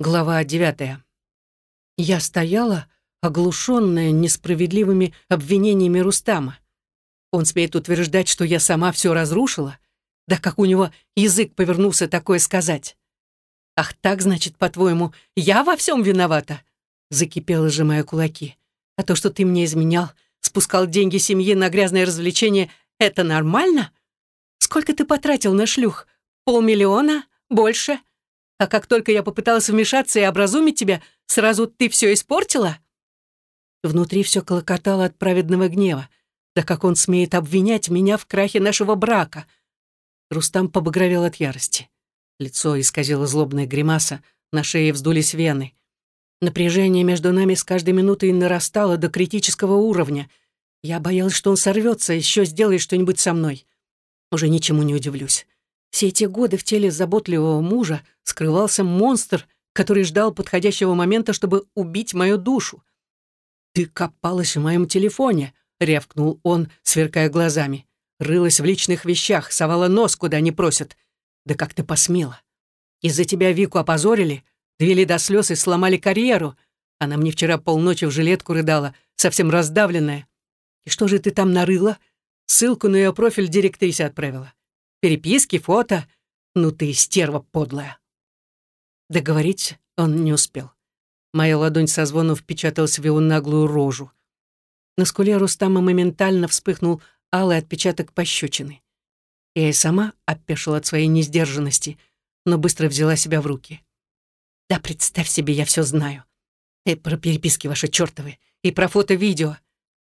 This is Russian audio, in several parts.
Глава девятая. Я стояла, оглушенная несправедливыми обвинениями Рустама. Он смеет утверждать, что я сама все разрушила? Да как у него язык повернулся такое сказать? «Ах так, значит, по-твоему, я во всем виновата?» Закипела, сжимая кулаки. «А то, что ты мне изменял, спускал деньги семье на грязное развлечение, это нормально? Сколько ты потратил на шлюх? Полмиллиона? Больше?» А как только я попыталась вмешаться и образумить тебя, сразу ты все испортила?» Внутри все колокотало от праведного гнева. Да как он смеет обвинять меня в крахе нашего брака? Рустам побагровел от ярости. Лицо исказило злобная гримаса, на шее вздулись вены. Напряжение между нами с каждой минутой нарастало до критического уровня. Я боялась, что он сорвется, еще сделает что-нибудь со мной. Уже ничему не удивлюсь. Все эти годы в теле заботливого мужа скрывался монстр, который ждал подходящего момента, чтобы убить мою душу. «Ты копалась в моем телефоне», — рявкнул он, сверкая глазами. «Рылась в личных вещах, совала нос, куда не просят. Да как ты посмела? Из-за тебя Вику опозорили, довели до слез и сломали карьеру. Она мне вчера полночи в жилетку рыдала, совсем раздавленная. И что же ты там нарыла? Ссылку на ее профиль директрисе отправила. Переписки, фото. Ну ты стерва подлая. Договорить он не успел. Моя ладонь со звоном впечаталась в его наглую рожу. На скуле Рустама моментально вспыхнул алый отпечаток пощечины. Я и сама опешила от своей несдержанности, но быстро взяла себя в руки. «Да представь себе, я все знаю. И про переписки ваши чертовы, и про фото-видео.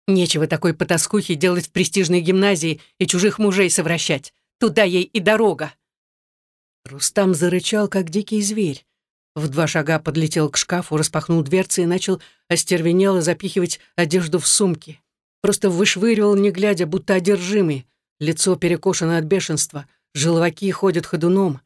Нечего такой потаскухи делать в престижной гимназии и чужих мужей совращать. Туда ей и дорога. Рустам зарычал, как дикий зверь. В два шага подлетел к шкафу, распахнул дверцы и начал остервенело запихивать одежду в сумки. Просто вышвыривал, не глядя, будто одержимый. Лицо перекошено от бешенства, желваки ходят ходуном.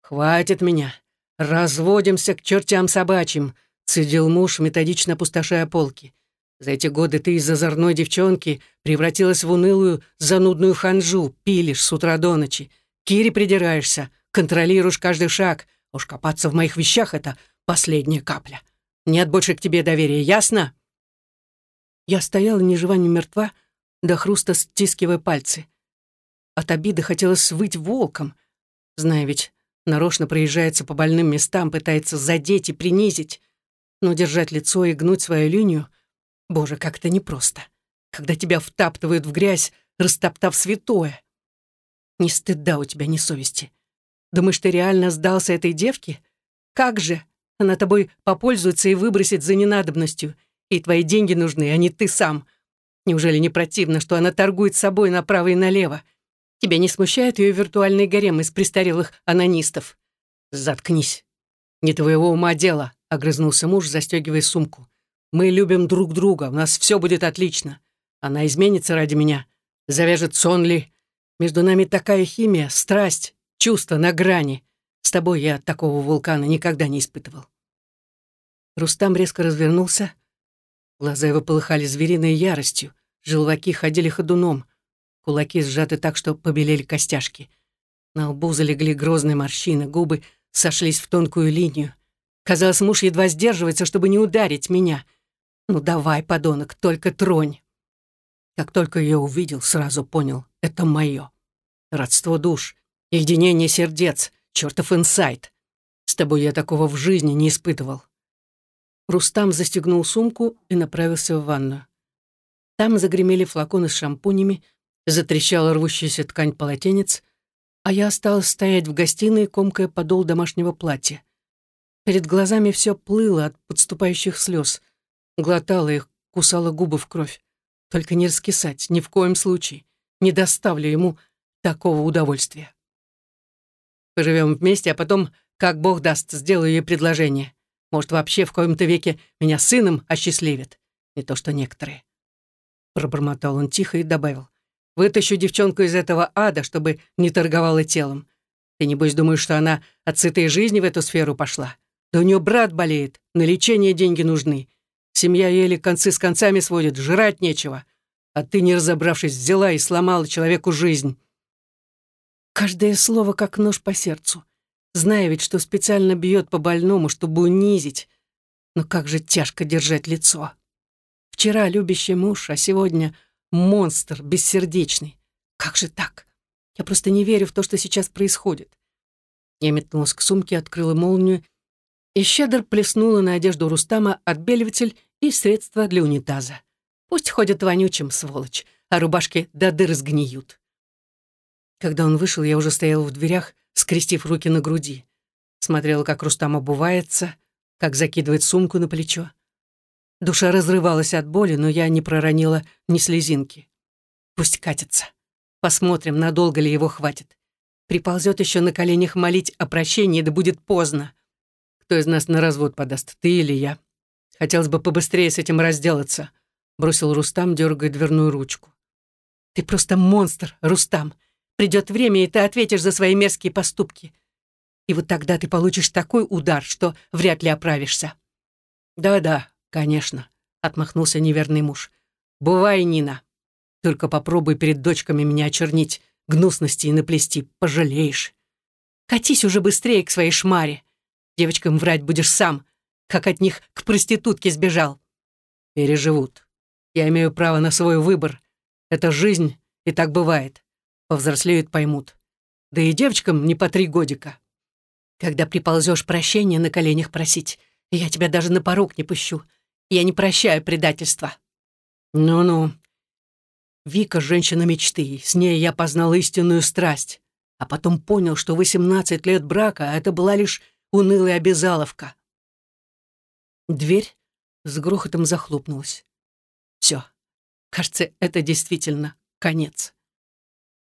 «Хватит меня! Разводимся к чертям собачьим!» — цедил муж, методично опустошая полки. За эти годы ты из озорной девчонки превратилась в унылую, занудную ханжу, пилишь с утра до ночи. Кире придираешься, контролируешь каждый шаг. Уж копаться в моих вещах — это последняя капля. Нет больше к тебе доверия, ясно?» Я стояла ни жива, ни мертва, до хруста стискивая пальцы. От обиды хотелось выть волком, зная ведь, нарочно проезжается по больным местам, пытается задеть и принизить. Но держать лицо и гнуть свою линию — Боже, как это непросто. Когда тебя втаптывают в грязь, растоптав святое. Ни стыда у тебя, ни совести. Думаешь, ты реально сдался этой девке? Как же? Она тобой попользуется и выбросит за ненадобностью. И твои деньги нужны, а не ты сам. Неужели не противно, что она торгует собой направо и налево? Тебя не смущает ее виртуальный гарем из престарелых анонистов? Заткнись. Не твоего ума дело, огрызнулся муж, застегивая сумку. Мы любим друг друга, у нас все будет отлично. Она изменится ради меня, завяжет сон ли. Между нами такая химия, страсть, чувство на грани. С тобой я такого вулкана никогда не испытывал. Рустам резко развернулся. Глаза его полыхали звериной яростью, желваки ходили ходуном, кулаки сжаты так, что побелели костяшки. На лбу залегли грозные морщины, губы сошлись в тонкую линию. Казалось, муж едва сдерживается, чтобы не ударить меня — «Ну давай, подонок, только тронь!» Как только я увидел, сразу понял — это мое. Родство душ, единение сердец, чертов инсайт. С тобой я такого в жизни не испытывал. Рустам застегнул сумку и направился в ванную. Там загремели флаконы с шампунями, затрещала рвущаяся ткань полотенец, а я осталась стоять в гостиной, комкая подол домашнего платья. Перед глазами все плыло от подступающих слез глотала их, кусала губы в кровь. Только не раскисать, ни в коем случае. Не доставлю ему такого удовольствия. Поживем вместе, а потом, как Бог даст, сделаю ей предложение. Может, вообще в коем-то веке меня сыном осчастливит. Не то что некоторые. Пробормотал он тихо и добавил. Вытащу девчонку из этого ада, чтобы не торговала телом. Ты, небось, думаешь, что она от сытой жизни в эту сферу пошла? Да у нее брат болеет, на лечение деньги нужны. Семья еле концы с концами сводит, жрать нечего. А ты, не разобравшись, взяла и сломала человеку жизнь. Каждое слово как нож по сердцу. зная ведь, что специально бьет по больному, чтобы унизить. Но как же тяжко держать лицо. Вчера любящий муж, а сегодня монстр бессердечный. Как же так? Я просто не верю в то, что сейчас происходит. Я метнулась к сумке, открыла молнию, и щедро плеснула на одежду Рустама отбеливатель и средства для унитаза. Пусть ходят вонючим, сволочь, а рубашки до дыр сгниют. Когда он вышел, я уже стояла в дверях, скрестив руки на груди. Смотрела, как Рустам обувается, как закидывает сумку на плечо. Душа разрывалась от боли, но я не проронила ни слезинки. Пусть катится. Посмотрим, надолго ли его хватит. Приползет еще на коленях молить о прощении, да будет поздно. Кто из нас на развод подаст, ты или я? Хотелось бы побыстрее с этим разделаться, бросил Рустам, дергая дверную ручку. Ты просто монстр, Рустам. Придет время, и ты ответишь за свои мерзкие поступки. И вот тогда ты получишь такой удар, что вряд ли оправишься. Да-да, конечно, отмахнулся неверный муж. Бывай, Нина. Только попробуй перед дочками меня очернить, гнусности и наплести, пожалеешь. Катись уже быстрее к своей шмаре. Девочкам врать будешь сам, как от них к проститутке сбежал. Переживут. Я имею право на свой выбор. Это жизнь, и так бывает. Повзрослеют, поймут. Да и девочкам не по три годика. Когда приползешь прощения на коленях просить, я тебя даже на порог не пущу. Я не прощаю предательства. Ну-ну. Вика — женщина мечты. С ней я познал истинную страсть. А потом понял, что 18 лет брака — это была лишь унылая обязаловка. Дверь с грохотом захлопнулась. Все. Кажется, это действительно конец.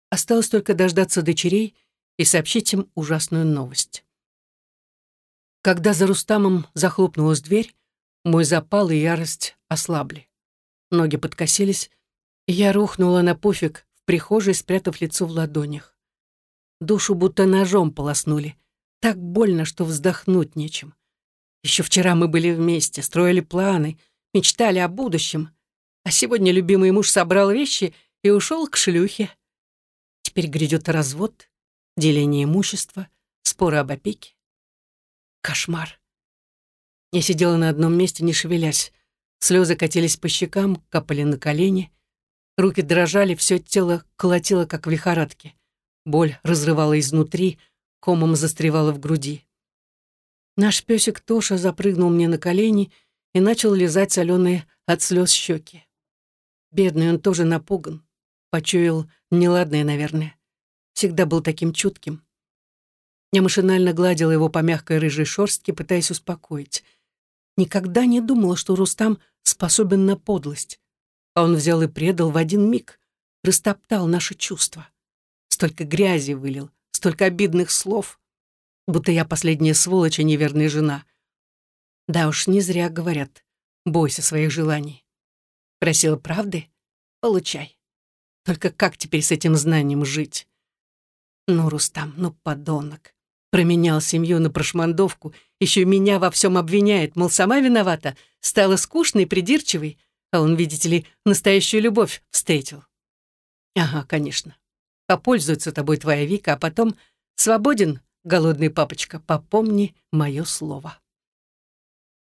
Осталось только дождаться дочерей и сообщить им ужасную новость. Когда за Рустамом захлопнулась дверь, мой запал и ярость ослабли. Ноги подкосились, и я рухнула на пуфик в прихожей, спрятав лицо в ладонях. Душу будто ножом полоснули. Так больно, что вздохнуть нечем. Еще вчера мы были вместе, строили планы, мечтали о будущем. А сегодня любимый муж собрал вещи и ушел к шлюхе. Теперь грядет развод, деление имущества, споры об опеке. Кошмар. Я сидела на одном месте, не шевелясь. Слезы катились по щекам, капали на колени. Руки дрожали, все тело колотило, как в лихорадке. Боль разрывала изнутри, комом застревала в груди. Наш песик Тоша запрыгнул мне на колени и начал лизать соленые от слез щеки. Бедный, он тоже напуган. Почуял неладное, наверное. Всегда был таким чутким. Я машинально гладила его по мягкой рыжей шорстке, пытаясь успокоить. Никогда не думала, что Рустам способен на подлость. А он взял и предал в один миг, растоптал наши чувства. Столько грязи вылил, столько обидных слов. Будто я последняя сволочь, а неверная жена. Да уж, не зря говорят. Бойся своих желаний. Просила правды? Получай. Только как теперь с этим знанием жить? Ну, Рустам, ну, подонок. Променял семью на прошмандовку, еще меня во всем обвиняет, мол, сама виновата, стала скучной, придирчивой, а он, видите ли, настоящую любовь встретил. Ага, конечно. Попользуется тобой твоя Вика, а потом свободен, голодный папочка, попомни мое слово.